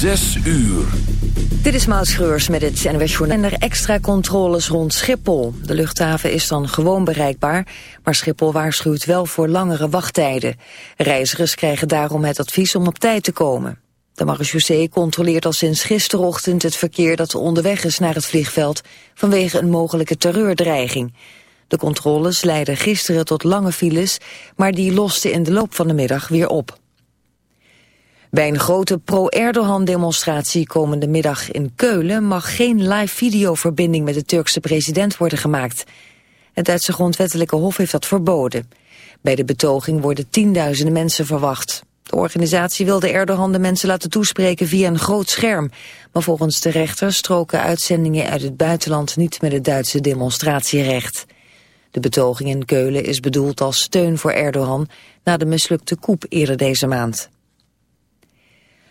Zes uur. Dit is Maud met het NWS. En er extra controles rond Schiphol. De luchthaven is dan gewoon bereikbaar, maar Schiphol waarschuwt wel voor langere wachttijden. Reizigers krijgen daarom het advies om op tijd te komen. De marechaussee controleert al sinds gisterochtend het verkeer dat onderweg is naar het vliegveld vanwege een mogelijke terreurdreiging. De controles leidden gisteren tot lange files, maar die losten in de loop van de middag weer op. Bij een grote pro-Erdogan-demonstratie komende middag in Keulen... mag geen live videoverbinding met de Turkse president worden gemaakt. Het Duitse grondwettelijke hof heeft dat verboden. Bij de betoging worden tienduizenden mensen verwacht. De organisatie wilde Erdogan de mensen laten toespreken via een groot scherm. Maar volgens de rechter stroken uitzendingen uit het buitenland niet met het Duitse demonstratierecht. De betoging in Keulen is bedoeld als steun voor Erdogan na de mislukte coup eerder deze maand.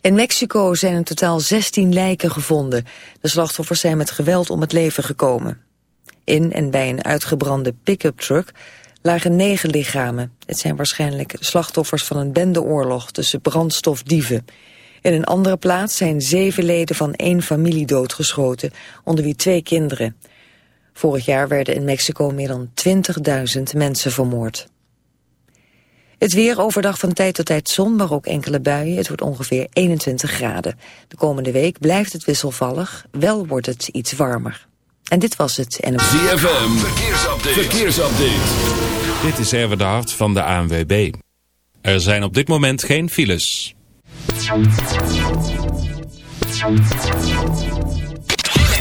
In Mexico zijn in totaal 16 lijken gevonden. De slachtoffers zijn met geweld om het leven gekomen. In en bij een uitgebrande pick-up truck lagen negen lichamen. Het zijn waarschijnlijk slachtoffers van een bendeoorlog tussen brandstofdieven. In een andere plaats zijn zeven leden van één familie doodgeschoten, onder wie twee kinderen. Vorig jaar werden in Mexico meer dan 20.000 mensen vermoord. Het weer overdag van tijd tot tijd zon, maar ook enkele buien. Het wordt ongeveer 21 graden. De komende week blijft het wisselvallig, wel wordt het iets warmer. En dit was het. En... ZFM, verkeersupdate. verkeersupdate. Dit is Erwin de Hart van de ANWB. Er zijn op dit moment geen files.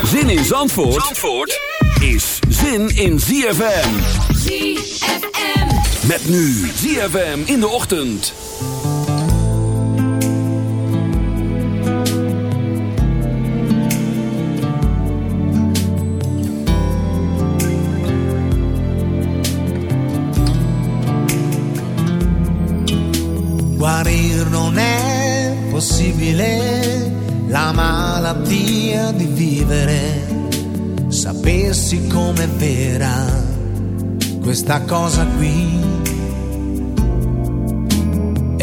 Zin in Zandvoort, Zandvoort is zin in ZFM. ZFM. Met nu ZFM in de ochtend. Guarir non è possibile la malattia di vivere. Sapessi com'è vera questa cosa qui.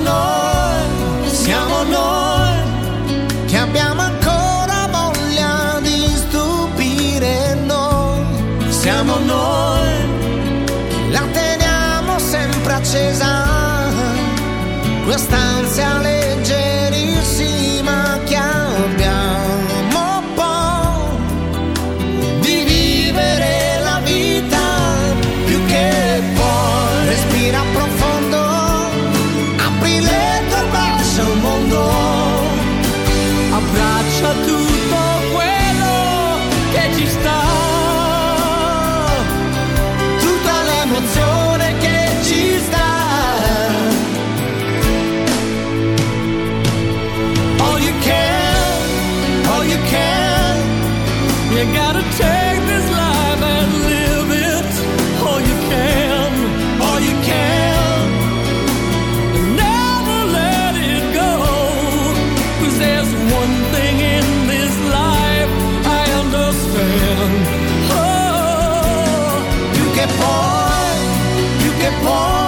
noi, siamo noi che abbiamo ancora voglia di stupire noi. Siamo noi, la teniamo sempre accesa. Quest'ansia leggerissima Oh, you get bored, you get bored.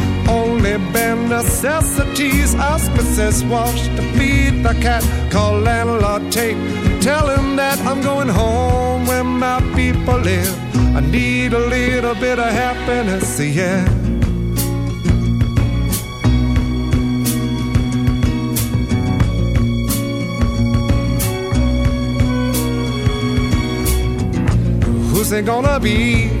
Only bare necessities. Ask Mrs. Walsh to feed the cat. Call landlord Tate. Tell him that I'm going home where my people live. I need a little bit of happiness, yeah. Who's it gonna be?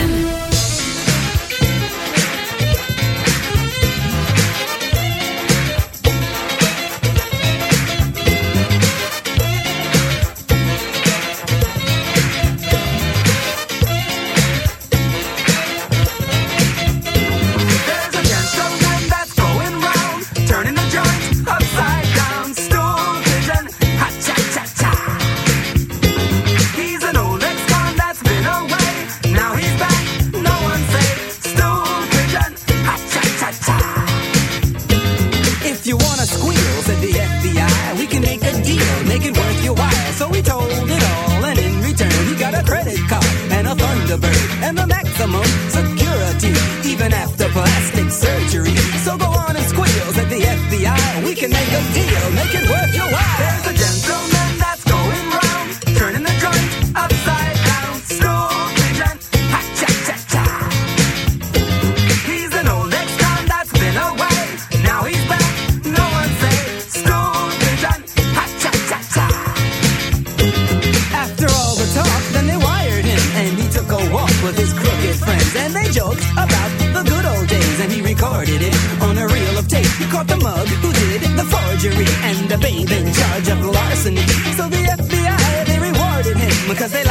Cause they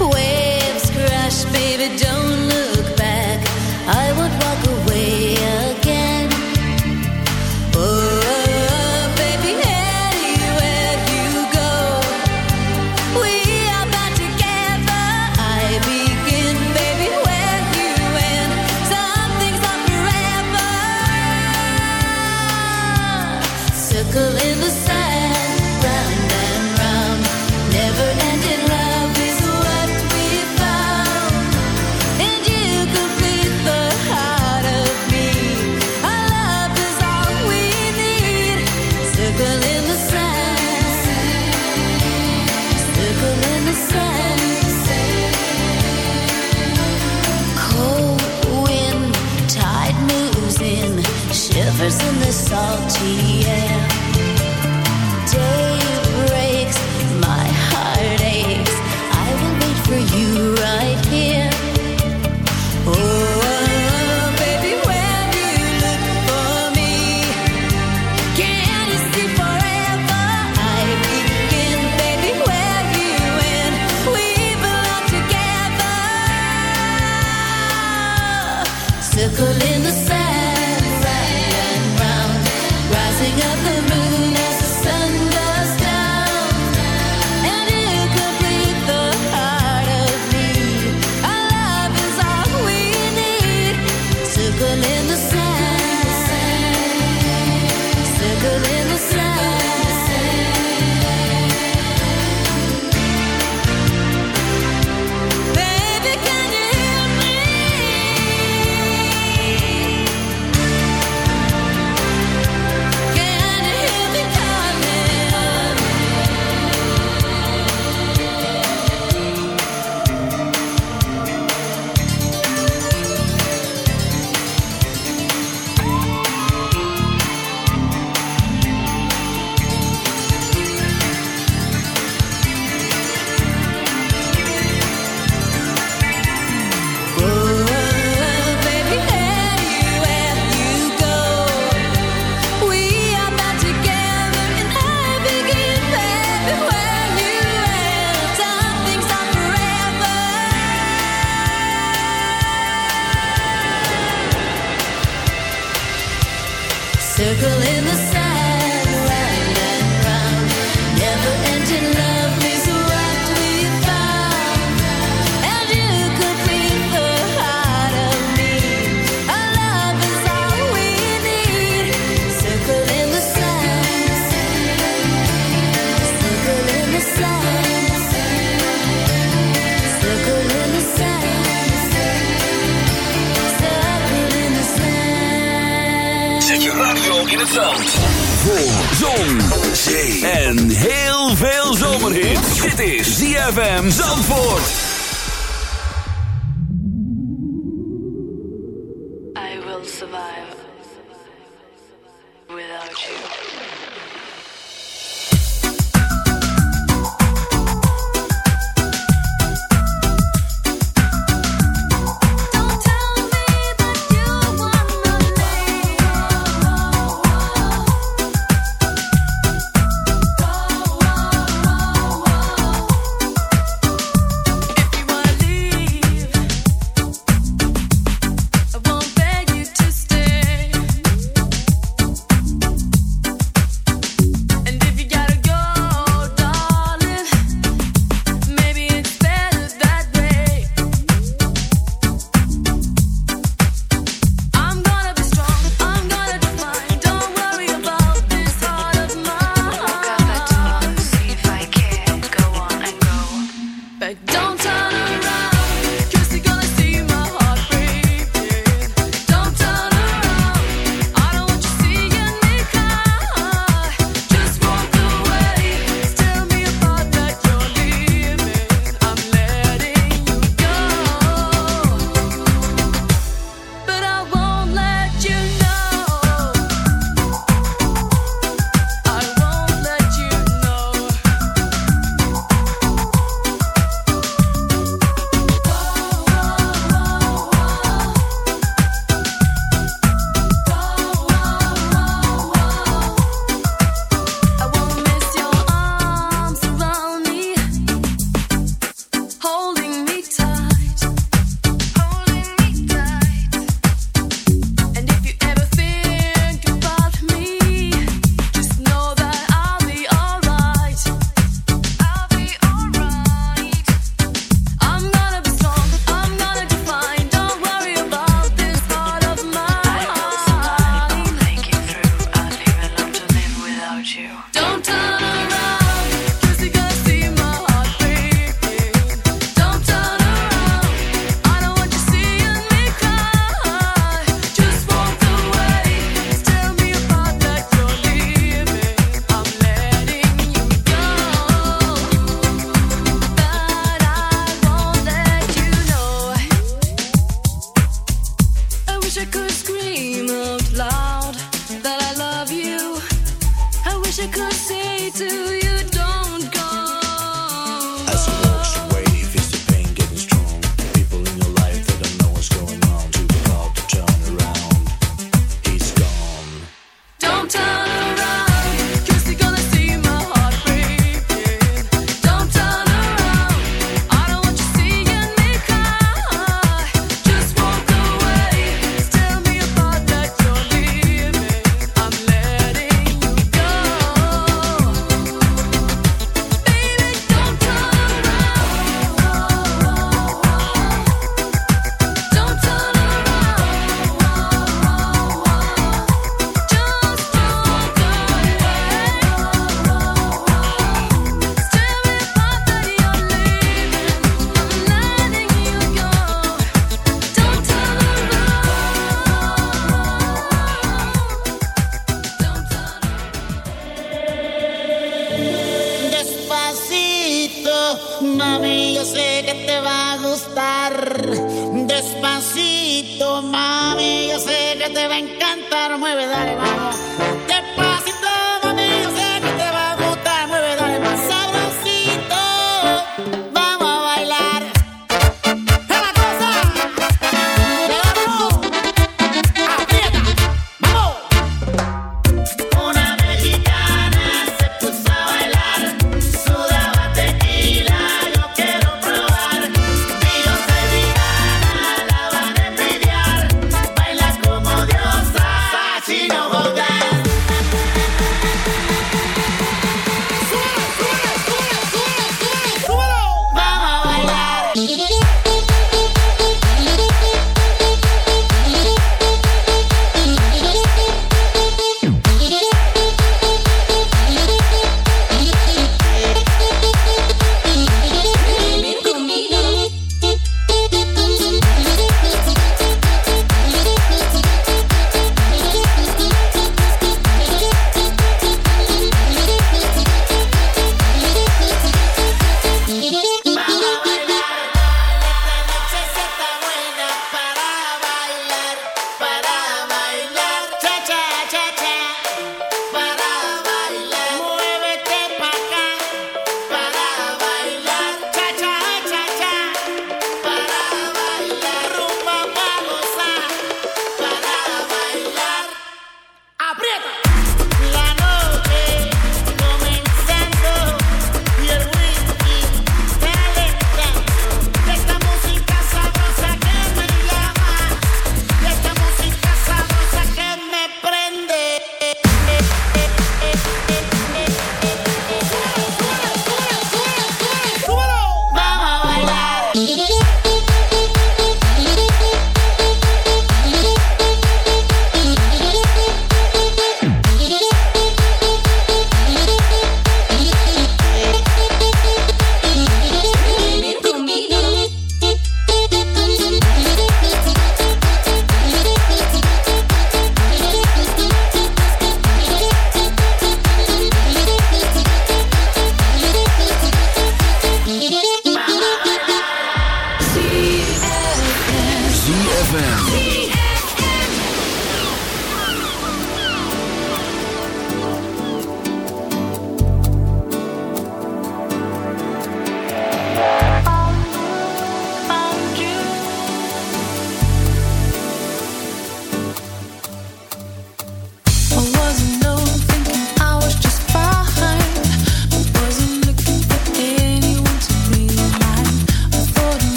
waves crash, baby, don't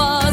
was.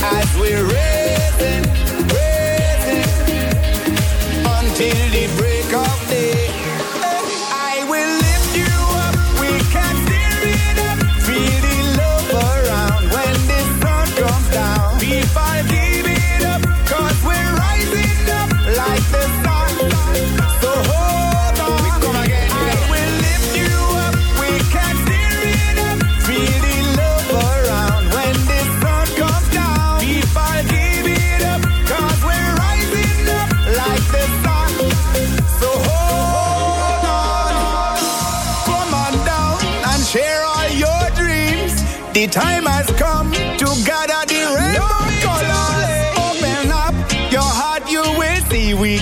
As we